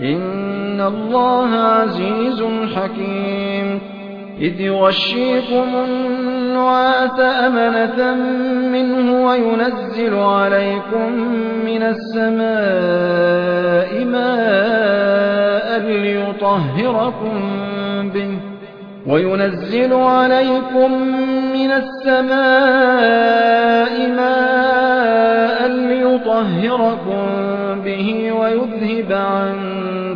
إن الله عزيز حكيم إذ يغشيكم النعاس أمنة منه وينزل عليكم من السماء ماء ليطهركم به وينزل عليكم من السماء ماء ليطهركم به ويذهب عنكم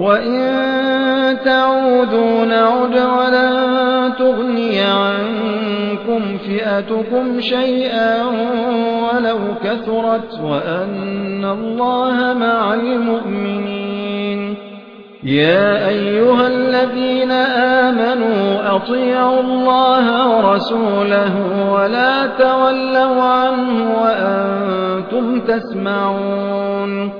وإن تعودوا نعد ولن تغني عنكم فئتكم شيئا ولو كثرت وأن الله مع المؤمنين يا أيها الذين آمنوا أطيعوا الله ورسوله ولا تولوا عنه وأنتم تسمعون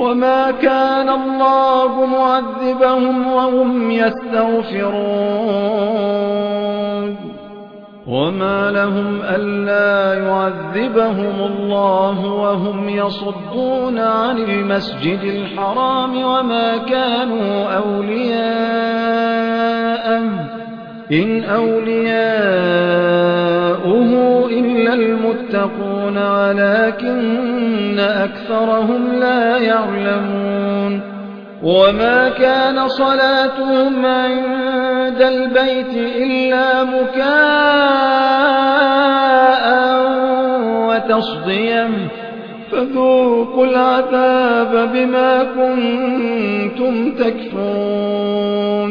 وما كان الله معذبهم وهم يستغفرون. وما لهم ألا يعذبهم الله وهم يصدون عن المسجد الحرام وما كانوا أولياءه. إن أولياؤه إلا المتقون ولكن أكثرهم لا يعلمون. وما كان صلاتهم عند البيت إلا مكاء وتصديا فذوقوا العذاب بما كنتم تكفرون.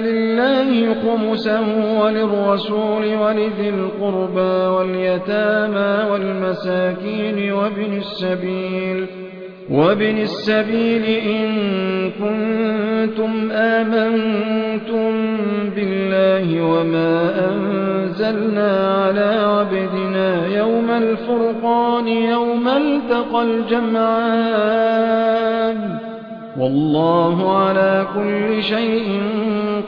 لله خمسه وللرسول ولذي القربى واليتامى والمساكين وابن السبيل وابن السبيل إن كنتم آمنتم بالله وما أنزلنا على عبدنا يوم الفرقان يوم التقى الجمعان. والله على كل شيء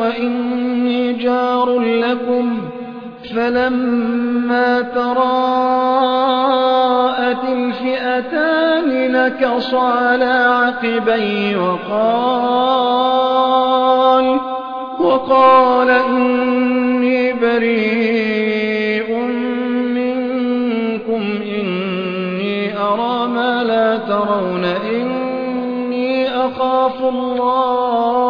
وإني جار لكم فلما تراءت الفئتان نكص على عقبي وقال وقال إني بريء منكم إني أرى ما لا ترون إني أخاف الله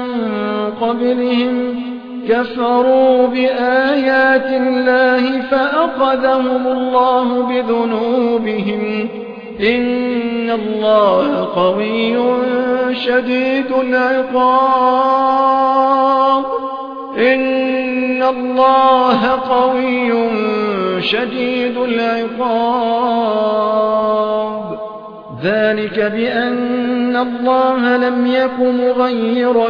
قبلهم كفروا بآيات الله فأخذهم الله بذنوبهم. إن الله قوي شديد العقاب. إن الله قوي شديد العقاب. ذلك بأن الله لم يك مغيرا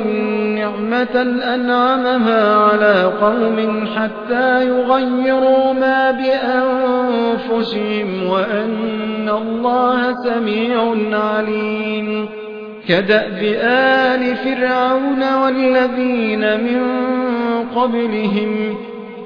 نعمة أنعمها على قوم حتى يغيروا ما بأنفسهم وأن الله سميع عليم. كدأب آل فرعون والذين من قبلهم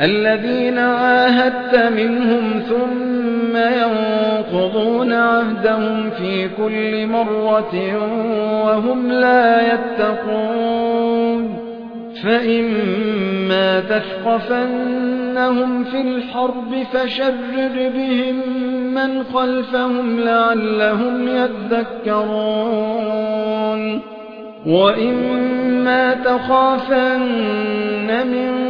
الذين عاهدت منهم ثم ينقضون عهدهم في كل مرة وهم لا يتقون فإما تثقفنهم في الحرب فشرر بهم من خلفهم لعلهم يذكرون وإما تخافن من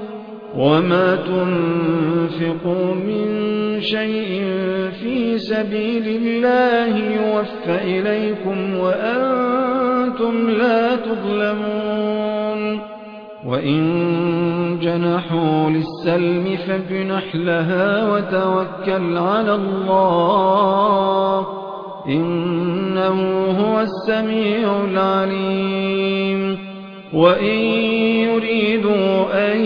وما تنفقوا من شيء في سبيل الله يوفى إليكم وأنتم لا تظلمون وإن جنحوا للسلم فاجنح لها وتوكل على الله إنه هو السميع العليم وإن يريدوا أن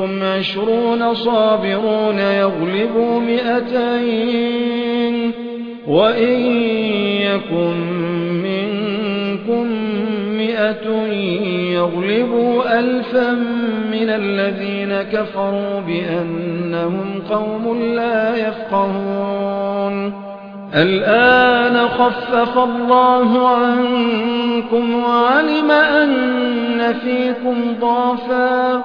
منكم عشرون صابرون يغلبوا مئتين وإن يكن منكم مئة يغلبوا ألفا من الذين كفروا بأنهم قوم لا يفقهون. الآن خفف الله عنكم وعلم أن فيكم ضعفا.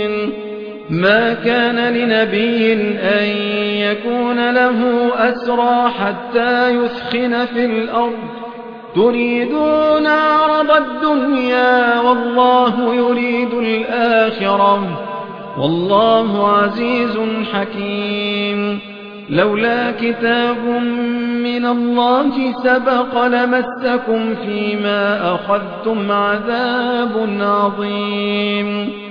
ما كان لنبي أن يكون له أسرى حتى يثخن في الأرض. تريدون عرض الدنيا والله يريد الآخرة. والله عزيز حكيم. لولا كتاب من الله سبق لمسكم فيما أخذتم عذاب عظيم.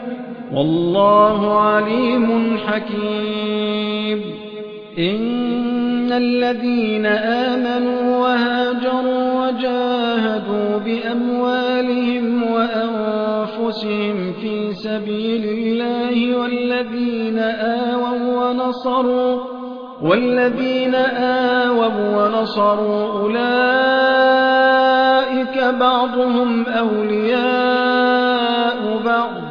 والله عليم حكيم. إن الذين آمنوا وهاجروا وجاهدوا بأموالهم وأنفسهم في سبيل الله والذين آووا ونصروا والذين آووا ونصروا أولئك بعضهم أولياء بعض.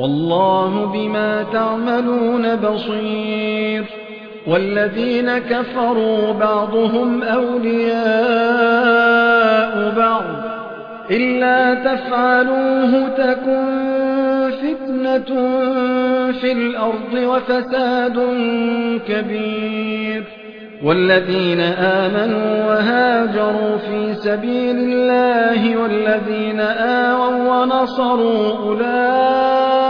والله بما تعملون بصير والذين كفروا بعضهم أولياء بعض إلا تفعلوه تكن فتنة في الأرض وفساد كبير والذين آمنوا وهاجروا في سبيل الله والذين آووا ونصروا أولئك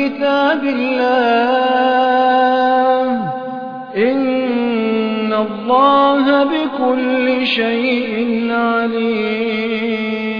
كتاب الله. إن الله بكل شيء عليم.